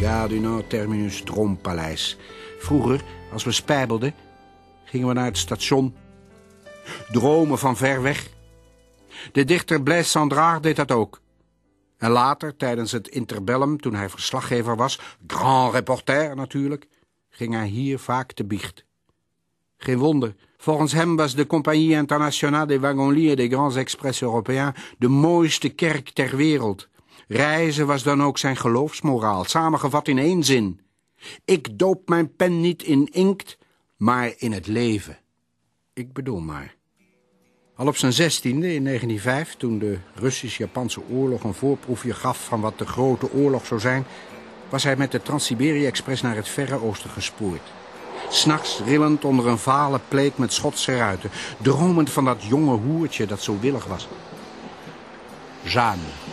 Gare du terminus Droompaleis. Vroeger, als we spijbelden, gingen we naar het station. Dromen van ver weg. De dichter Blaise Sandrard deed dat ook. En later, tijdens het interbellum, toen hij verslaggever was... grand reporter natuurlijk, ging hij hier vaak te biecht. Geen wonder. Volgens hem was de Compagnie Internationale des Wagons et des Grands Express Européens de mooiste kerk ter wereld. Reizen was dan ook zijn geloofsmoraal, samengevat in één zin. Ik doop mijn pen niet in inkt, maar in het leven. Ik bedoel maar. Al op zijn zestiende, in 1905, toen de Russisch-Japanse oorlog een voorproefje gaf van wat de grote oorlog zou zijn, was hij met de Trans-Siberië-express naar het Verre Oosten gespoord. S'nachts rillend onder een vale pleet met Schotse ruiten, dromend van dat jonge hoertje dat zo willig was. Jeanne.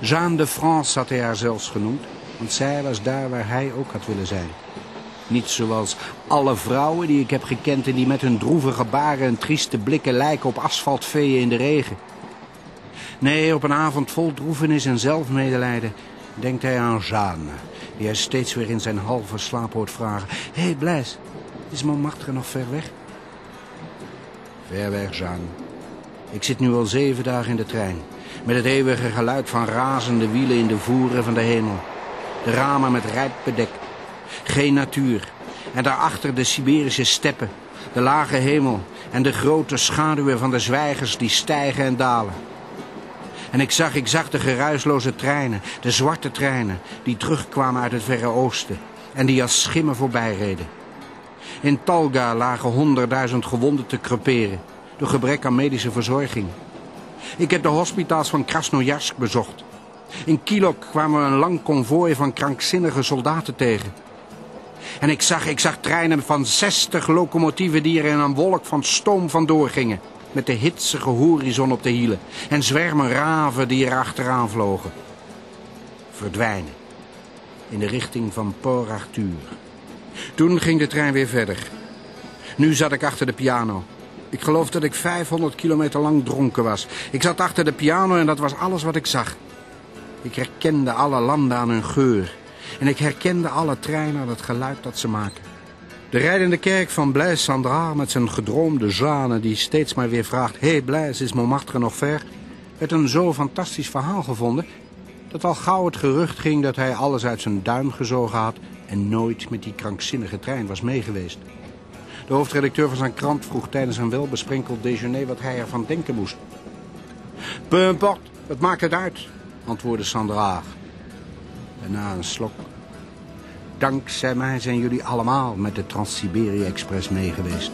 Jeanne de France had hij haar zelfs genoemd, want zij was daar waar hij ook had willen zijn. Niet zoals alle vrouwen die ik heb gekend en die met hun droevige baren en trieste blikken lijken op asfaltveeën in de regen. Nee, op een avond vol droevenis en zelfmedelijden denkt hij aan Jeanne, die hij steeds weer in zijn halve slaap hoort vragen. Hé, hey Blaise, is Montmartre nog ver weg? Ver weg, Jeanne. Ik zit nu al zeven dagen in de trein, met het eeuwige geluid van razende wielen in de voeren van de hemel. De ramen met rijp bedekt. Geen natuur. En daarachter de Siberische steppen, de lage hemel en de grote schaduwen van de zwijgers die stijgen en dalen. En ik zag, ik zag de geruisloze treinen, de zwarte treinen... die terugkwamen uit het Verre Oosten en die als schimmen voorbij reden. In Talga lagen honderdduizend gewonden te creperen... door gebrek aan medische verzorging. Ik heb de hospitaals van Krasnojarsk bezocht. In Kilok kwamen we een lang konvooi van krankzinnige soldaten tegen. En ik zag, ik zag treinen van 60 locomotieven die er in een wolk van stoom vandoor gingen met de hitsige horizon op de hielen en zwermen raven die er achteraan vlogen. Verdwijnen in de richting van Port Arthur. Toen ging de trein weer verder. Nu zat ik achter de piano. Ik geloof dat ik 500 kilometer lang dronken was. Ik zat achter de piano en dat was alles wat ik zag. Ik herkende alle landen aan hun geur. En ik herkende alle treinen aan het geluid dat ze maken. De rijdende kerk van Blaise Sandra met zijn gedroomde Jeanne die steeds maar weer vraagt... Hé hey Blaise, is Montmartre nog ver? werd een zo fantastisch verhaal gevonden... dat al gauw het gerucht ging dat hij alles uit zijn duim gezogen had... en nooit met die krankzinnige trein was meegeweest. De hoofdredacteur van zijn krant vroeg tijdens een welbesprenkeld déjeuner wat hij ervan denken moest. Peu importe, het maakt het uit, antwoordde Sandra. En na een slok Dankzij mij zijn jullie allemaal met de Trans-Siberië Express meegeweest.